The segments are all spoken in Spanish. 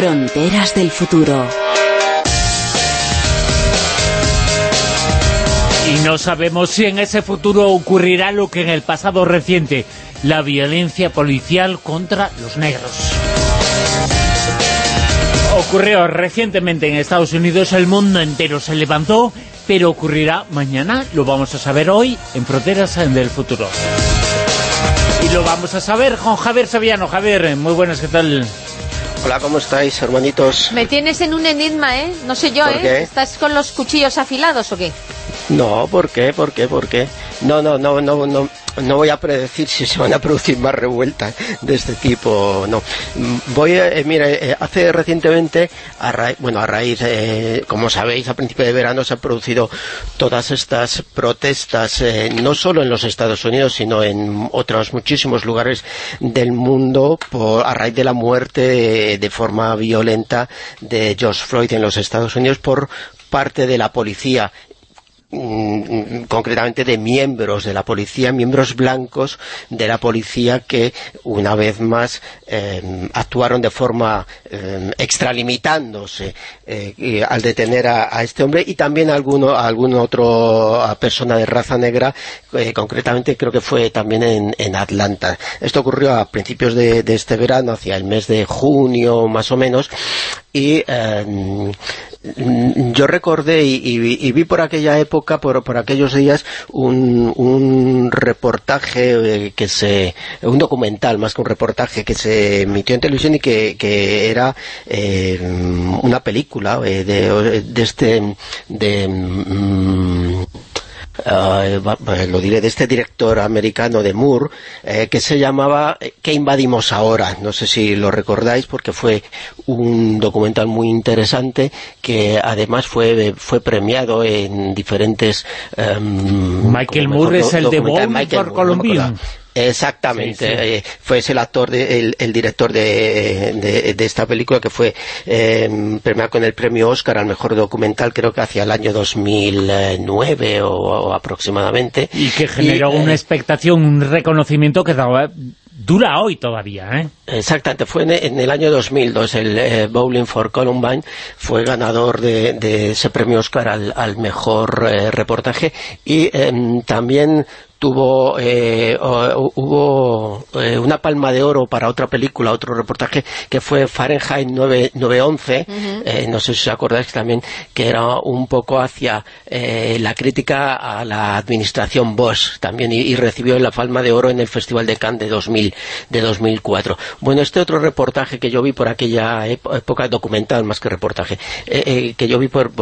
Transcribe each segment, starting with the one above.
Fronteras del futuro. Y no sabemos si en ese futuro ocurrirá lo que en el pasado reciente, la violencia policial contra los negros. Ocurrió recientemente en Estados Unidos, el mundo entero se levantó, pero ocurrirá mañana, lo vamos a saber hoy, en Fronteras del Futuro. Y lo vamos a saber con Javier Sevillano. Javier, muy buenas, ¿qué tal? Hola, ¿cómo estáis, hermanitos? Me tienes en un enigma, ¿eh? No sé yo, ¿eh? ¿Estás con los cuchillos afilados o qué? No, ¿por qué? ¿Por qué? ¿Por qué? No, no, no, no, no, no voy a predecir si se van a producir más revueltas de este tipo no. Voy eh, mira, eh, hace recientemente, a bueno, a raíz, eh, como sabéis, a principio de verano se han producido todas estas protestas, no solo en los Estados Unidos, sino en otros muchísimos lugares del mundo, por, a raíz de la muerte de forma violenta de George Floyd en los Estados Unidos por parte de la policía concretamente de miembros de la policía, miembros blancos de la policía que una vez más em, actuaron de forma em, extralimitándose eh, al detener a, este hombre y también a, alguno, a alguna otra persona de raza negra, eh, concretamente creo que fue también en, Atlanta. Esto ocurrió a principios de, este verano, hacia el mes de junio más o menos, y em, yo recordé y, vi por aquella época, por, por aquellos días, un, un reportaje eh, que se... un documental más que un reportaje que se emitió en televisión y que, que era eh, una película eh, de, este... de... Mm, eh, lo diré, de este director americano de Moore, eh, que se llamaba eh, ¿Qué invadimos ahora? No sé si lo recordáis, porque fue un documental muy interesante que además fue, fue premiado en diferentes... Em, Michael Moore es el de Bowling por Columbia. Exactamente, eh, fue el actor, el, director de, esta película que fue eh, premiado con el premio Oscar al mejor documental creo que hacia el año 2009 o, aproximadamente. Y que generó una eh, expectación, un reconocimiento que dura hoy todavía, ¿eh? Exactamente, fue en, el año 2002, el Bowling for Columbine fue ganador de, ese premio Oscar al, mejor reportaje y em, también tuvo eh, hubo eh, una palma de oro para otra película, otro reportaje, que fue Fahrenheit 9, 911, eh, no sé si os acordáis también, que era un poco hacia la crítica a la administración Bosch también, y, recibió la palma de oro en el Festival de Cannes de, 2000, de 2004. Bueno, este otro reportaje que yo vi por aquella época, documental más que reportaje, que yo vi por,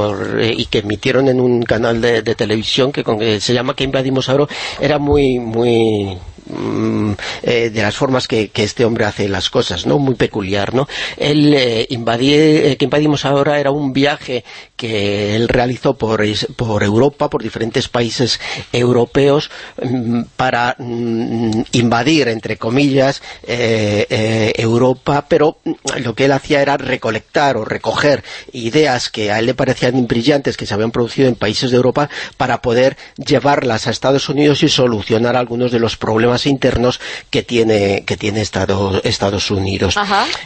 y que emitieron en un canal de, televisión que, se llama Que invadimos ahora, era muy, muy mm, eh, de las formas que, este hombre hace las cosas, ¿no? Muy peculiar, ¿no? Eh, eh, que invadimos ahora era un viaje que él realizó por, por Europa, por diferentes países europeos, mm, para mm, invadir, entre comillas, Europa, pero lo que él hacía era recolectar o recoger ideas que a él le parecían brillantes, que se habían producido en países de Europa, para poder llevarlas a Estados Unidos y solucionar algunos de los problemas internos que tiene, que tiene Estados, Estados Unidos.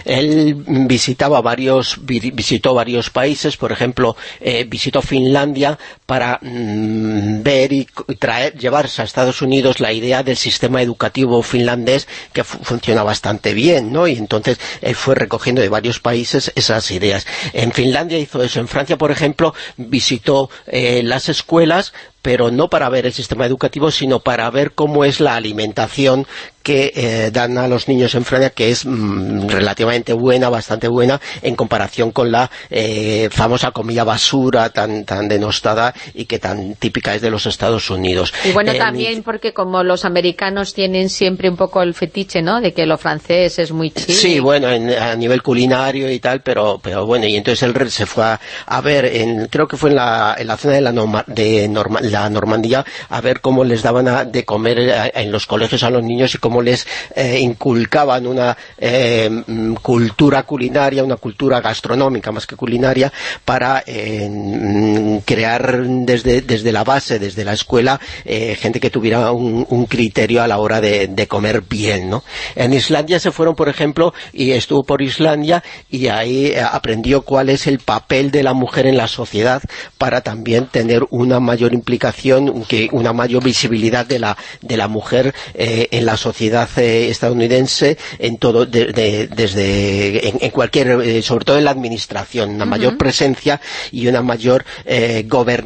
Él visitaba varios, visitó varios países, por ejemplo, eh, visitó Finlandia para mm, ver y traer, llevarse a Estados Unidos la idea del sistema educativo finlandés que funciona bastante bien, ¿no? Y entonces él fue recogiendo de varios países esas ideas. En Finlandia hizo eso, en Francia, por ejemplo, visitó eh, las escuelas pero no para ver el sistema educativo, sino para ver cómo es la alimentación que eh, dan a los niños en Francia, que es mm, relativamente buena, bastante buena, en comparación con la eh, famosa comida basura tan, tan denostada y que tan típica es de los Estados Unidos. Y bueno, también porque como los americanos tienen siempre un poco el fetiche, ¿no?, de que lo francés es muy chido. Sí, bueno, a nivel culinario y tal, pero, pero bueno, y entonces él se fue a, ver, en, creo que fue en la, en la zona de la, de la Normandía, a ver cómo les daban de comer eh, en los colegios a los niños y cómo les eh, inculcaban una eh, mm, cultura culinaria, una cultura gastronómica más que culinaria, para mm, crear desde, desde la base, desde la escuela, eh, gente que tuviera un, criterio a la hora de, de, comer bien, ¿no? En Islandia se fueron, por ejemplo, y estuvo por Islandia, y ahí eh, aprendió cuál es el papel de la mujer en la sociedad para también tener una mayor implicación, que una mayor visibilidad de la, de la mujer eh, en la sociedad estadounidense, en todo, desde, en, cualquier, sobre todo en la administración, una mayor presencia y una mayor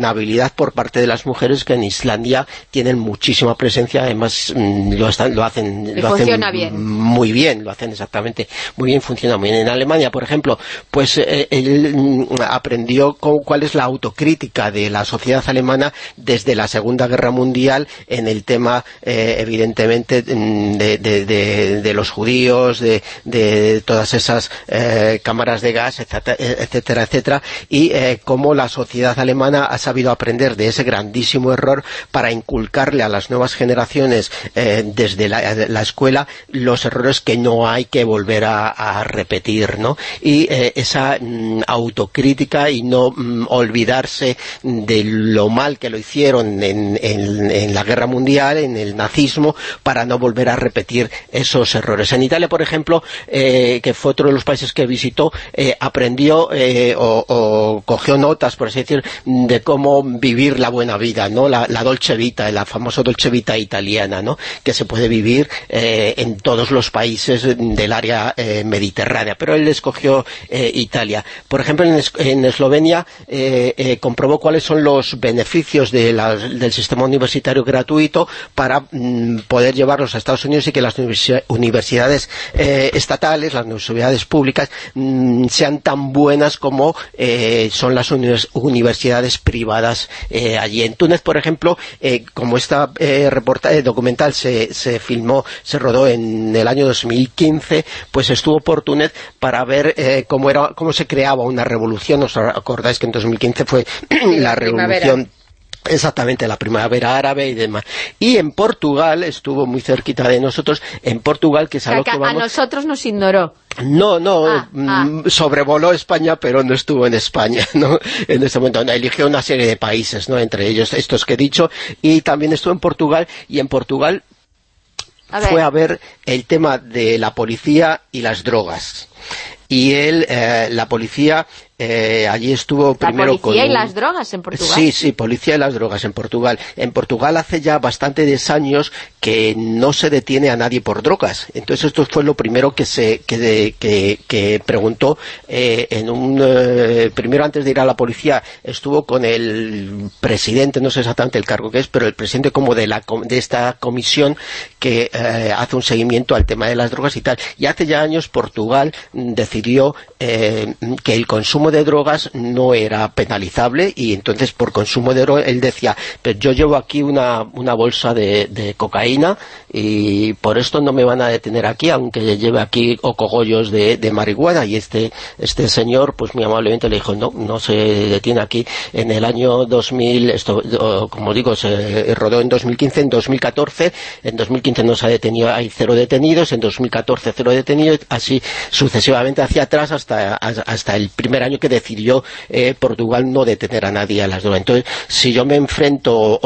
gobernabilidad por parte de las mujeres que en Islandia tienen muchísima presencia, además mm, lo, están, lo hacen, lo hacen muy bien, lo hacen exactamente muy bien, funciona muy bien. En Alemania, por ejemplo, pues eh, él mm, aprendió cuál es la autocrítica de la sociedad alemana desde la Segunda Guerra Mundial en el tema, eh, evidentemente, mm, de, los judíos, de, todas esas eh, cámaras de gas, etcétera, etcétera, y cómo la sociedad alemana ha sabido aprender de ese grandísimo error para inculcarle a las nuevas generaciones eh, desde la, escuela los errores que no hay que volver a, repetir, ¿no? Y eh, esa mm, autocrítica y no mm, olvidarse de lo mal que lo hicieron en, la guerra mundial, en el nazismo, para no volver a repetir esos errores. En Italia, por ejemplo, eh, que fue otro de los países que visitó, aprendió o, o, cogió notas, por así decir, de cómo vivir la buena vida. La, dolce vita, la famosa dolce vita italiana. Que se puede vivir eh, en todos los países del área eh, mediterránea, pero él escogió eh, Italia. Por ejemplo, en, Eslovenia comprobó cuáles son los beneficios del sistema universitario gratuito para mm, poder llevarlos a Estados Unidos y que las universidades estatales, las universidades públicas, mm, sean tan buenas como son las universidades privadas allí. En Túnez, por ejemplo, como esta reportaje documental se, se filmó, se rodó en el año 2015, pues estuvo por Túnez para ver eh, cómo, era, cómo se creaba una revolución. ¿Os acordáis que en 2015 fue la revolución Exactamente, la primavera árabe y demás. Y en Portugal, estuvo muy cerquita de nosotros, en Portugal, que es a lo que a nosotros nos ignoró. No, no, ah, mm, ah. sobrevoló España, pero no estuvo en España, ¿no? En ese momento, eligió una serie de países, ¿no? Entre ellos estos que he dicho, y también estuvo en Portugal, y en Portugal fue a ver el tema de la policía y las drogas. Y él, eh, la policía eh, allí estuvo primero ¿La policía y las drogas en Portugal? Sí, sí, policía y las drogas en Portugal. En Portugal hace ya bastantes años que no se detiene a nadie por drogas. Entonces esto fue lo primero que se que, que, preguntó eh, en un... Eh, primero antes de ir a la policía estuvo con el presidente, no sé exactamente el cargo que es, pero el presidente como de, la, de esta comisión que hace un seguimiento al tema de las drogas y tal. Y hace ya años Portugal decidió que el consumo de drogas no era penalizable y entonces por consumo de drogas él decía, pero yo llevo aquí una, una bolsa de, cocaína y por esto no me van a detener aquí, aunque lleve aquí o cogollos de, marihuana y este, este señor pues muy amablemente le dijo, no, no se detiene aquí en el año 2000, esto como digo, se rodó en 2015, en 2014, en 2015 no se ha detenido, hay cero detenidos, en 2014 cero detenidos, así sucesivamente hacia atrás hasta, hasta el primer año que decidió eh, Portugal no detener a nadie a las drogas. Entonces, si yo me enfrento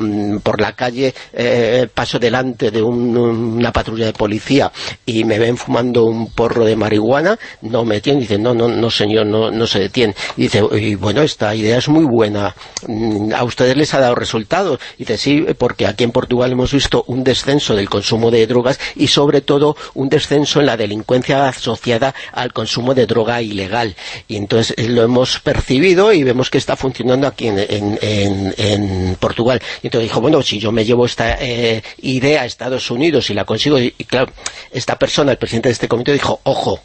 mm, por la calle eh, paso delante de una patrulla de policía y me ven fumando un porro de marihuana, no me detienen. Dicen, no, no, no señor, no, se detiene. Y dice, y bueno, esta idea es muy buena. Mm, ¿A ustedes les ha dado resultados? Dice, sí, porque aquí en Portugal hemos visto un descenso del consumo de drogas y sobre todo un descenso en la delincuencia asociada al consumo de droga ilegal y entonces eh, lo hemos percibido y vemos que está funcionando aquí en, Portugal. Y entonces dijo, bueno, si yo me llevo esta eh, idea a Estados Unidos y la consigo, y, claro, esta persona, el presidente de este comité, dijo, ojo,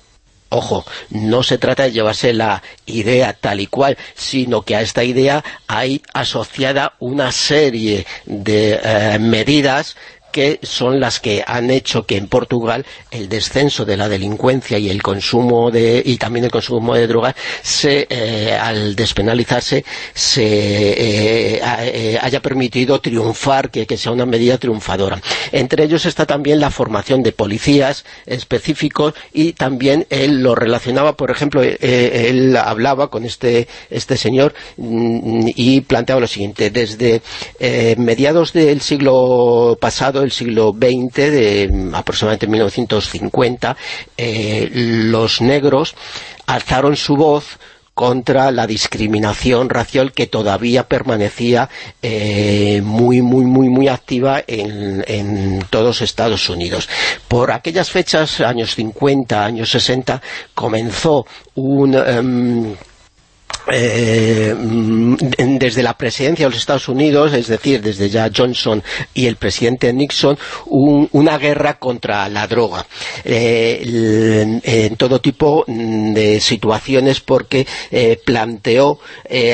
Ojo, no se trata de llevarse la idea tal y cual, sino que a esta idea hay asociada una serie de eh, medidas que son las que han hecho que en Portugal el descenso de la delincuencia y el consumo de y también el consumo de drogas se, eh, al despenalizarse se eh, haya permitido triunfar, que, que sea una medida triunfadora. Entre ellos está también la formación de policías específicos y también él lo relacionaba, por ejemplo, él hablaba con este, este señor mm, y planteaba lo siguiente, desde mediados del siglo pasado, el siglo XX, de aproximadamente 1950, eh, los negros alzaron su voz contra la discriminación racial que todavía permanecía eh, muy, muy, muy, muy activa en, en, todos Estados Unidos. Por aquellas fechas, años 50, años 60, comenzó un... Em, eh, mm, desde la presidencia de los Estados Unidos, es decir, desde ya Johnson y el presidente Nixon, una guerra contra la droga. Eh, en todo tipo de situaciones porque eh, planteó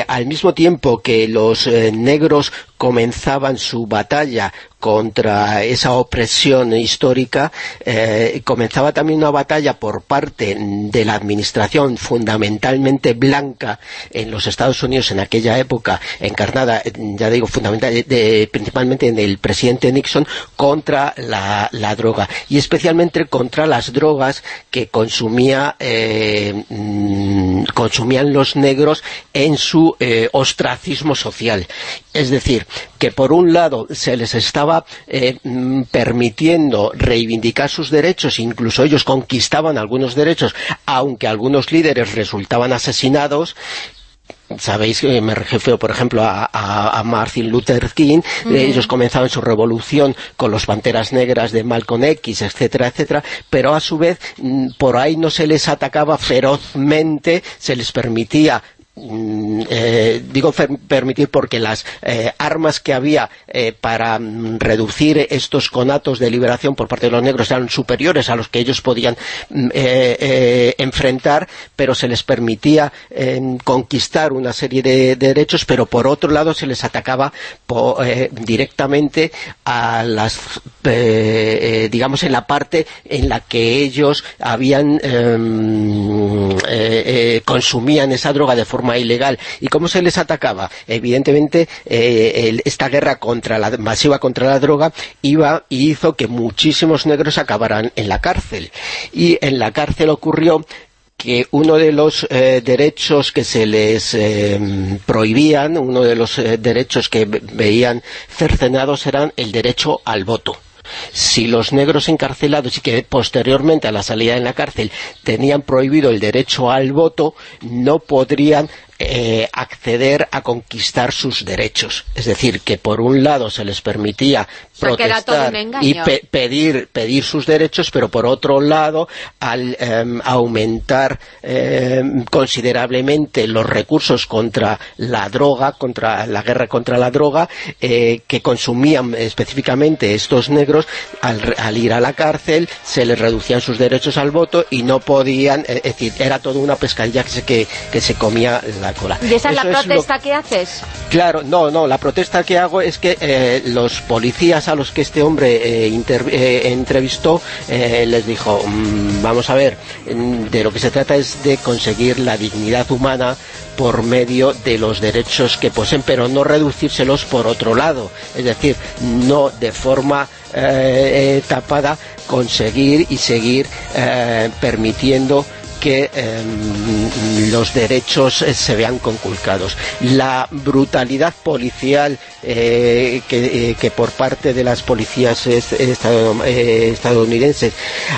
al mismo tiempo que los negros comenzaban su batalla contra esa opresión histórica, eh, comenzaba también una batalla por parte de la administración fundamentalmente blanca en los Estados Unidos en aquella época, encarnada, ya digo, fundamentalmente, principalmente en el presidente Nixon, contra la, droga, y especialmente contra las drogas que consumía eh, mm, consumían los negros en su eh, ostracismo social. Es decir, que por un lado se les estaba eh, mm, permitiendo reivindicar sus derechos, incluso ellos conquistaban algunos derechos, aunque algunos líderes resultaban asesinados, sabéis que me refiero por ejemplo a, Martin Luther King. Ellos comenzaban su revolución con los Panteras Negras de Malcolm X, etcétera, etcétera pero a su vez mm, por ahí no se les atacaba ferozmente se les permitía eh, digo permitir porque las eh, armas que había eh, para mm, reducir estos conatos de liberación por parte de los negros eran superiores a los que ellos podían mm, enfrentar, pero se les permitía conquistar una serie de, derechos, pero por otro lado se les atacaba directamente a las, digamos, en la parte en la que ellos habían em, consumían esa droga de forma ilegal. ¿Y cómo se les atacaba? Evidentemente, eh, esta guerra contra la, masiva contra la droga iba y hizo que muchísimos negros acabaran en la cárcel. Y en la cárcel ocurrió que uno de los eh, derechos que se les eh, prohibían, uno de los derechos que veían cercenados eran el derecho al voto si los negros encarcelados y que posteriormente a la salida en la cárcel tenían prohibido el derecho al voto, no podrían eh, acceder a conquistar sus derechos. Es decir, que por un lado se les permitía protestar y pedir, pedir sus derechos, pero por otro lado, al em, aumentar em, considerablemente los recursos contra la droga, contra la guerra contra la droga, eh, que consumían específicamente estos negros, al, ir a la cárcel, se les reducían sus derechos al voto y no podían, eh, es decir, era toda una pescadilla que se, que, que se comía la ¿Y esa es la protesta que haces? Claro, no, no, la protesta que hago es que eh, los policías a los que este hombre eh, eh, entrevistó les dijo, mm, vamos a ver, mm, de lo que se trata es de conseguir la dignidad humana por medio de los derechos que poseen, pero no reducírselos por otro lado, es decir, no de forma tapada conseguir y seguir permitiendo que em, los derechos eh, se vean conculcados. La brutalidad policial eh, eh, que, por parte de las policías estadounidenses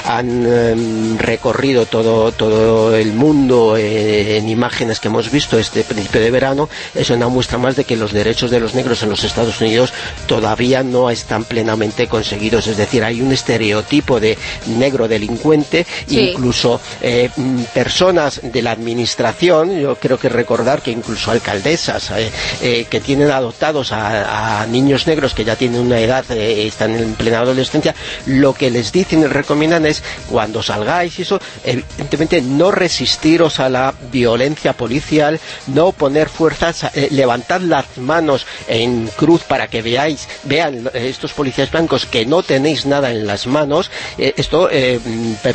han em, recorrido todo, todo el mundo en imágenes que hemos visto este principio de verano, es una muestra más de que los derechos de los negros en los Estados Unidos todavía no están plenamente conseguidos. Es decir, hay un estereotipo de negro delincuente, incluso personas de la administración, yo creo que recordar que incluso alcaldesas que tienen adoptados a, niños negros que ya tienen una edad, están en plena adolescencia, lo que les dicen y recomiendan es cuando salgáis y eso, evidentemente no resistiros a la violencia policial, no poner fuerzas, levantad las manos en cruz para que veáis, vean estos policías blancos que no tenéis nada en las manos, esto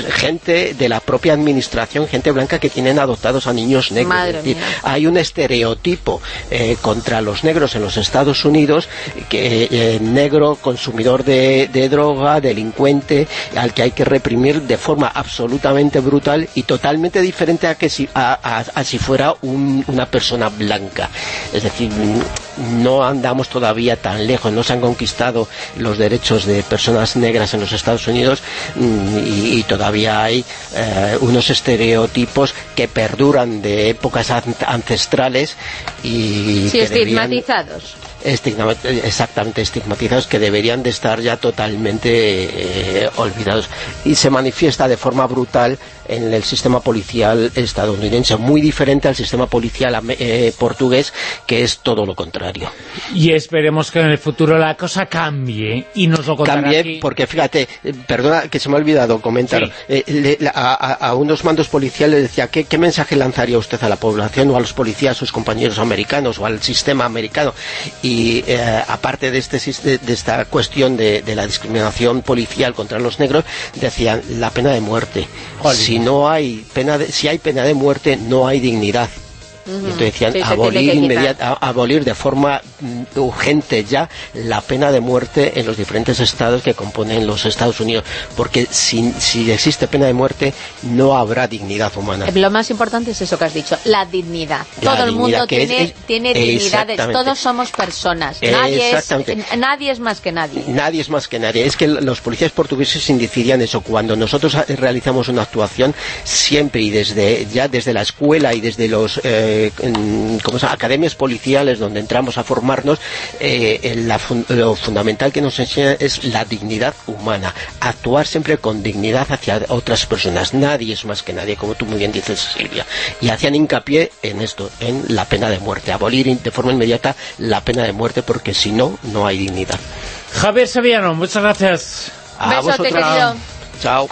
gente de la propia administración, gente blanca que tienen adoptados a niños negros. hay un estereotipo eh, contra los negros en los Estados Unidos, que eh, negro, consumidor de, droga, delincuente, al que hay que reprimir de forma absolutamente brutal y totalmente diferente a que si, a, si fuera una persona blanca. Es decir, no andamos todavía tan lejos, no se han conquistado los derechos de personas negras en los Estados Unidos mm, y, todavía hay eh, unos estereotipos que perduran de épocas ancestrales y sí, estigmatizados. Exactamente estigmatizados que deberían de estar ya totalmente eh, olvidados. Y se manifiesta de forma brutal en el sistema policial estadounidense, muy diferente al sistema policial eh, portugués, que es todo lo contrario. Y esperemos que en el futuro la cosa cambie y nos lo Cambie, porque fíjate, eh, perdona que se me ha olvidado comentar, a, unos mandos policiales decía, ¿qué, ¿qué, mensaje lanzaría usted a la población o a los policías, a sus compañeros americanos o al sistema americano? y eh, aparte de, este, de esta cuestión de, la discriminación policial contra los negros, decían la pena de muerte. Si no hay pena si hay pena de muerte, no hay dignidad. Entonces decían abolir, abolir de forma mm, urgente ya la pena de muerte en los diferentes estados que componen los Estados Unidos, porque si, si existe pena de muerte no habrá dignidad humana. Lo más importante es eso que has dicho, la dignidad. Todo el mundo tiene, tiene dignidades, todos somos personas, nadie es, nadie es más que nadie. Nadie es más que nadie. Es que los policías portugueses indicarían eso, cuando nosotros realizamos una actuación, siempre y desde ya desde la escuela y desde los... Eh, como academias policiales donde entramos a formarnos, eh, lo fundamental que nos enseña es la dignidad humana, actuar siempre con dignidad hacia otras personas. Nadie es más que nadie, como tú muy bien dices, Silvia. Y hacían hincapié en esto, en la pena de muerte, abolir de forma inmediata la pena de muerte, porque si no, no hay dignidad. Javier Sevillano, muchas gracias. A vosotros. Chao.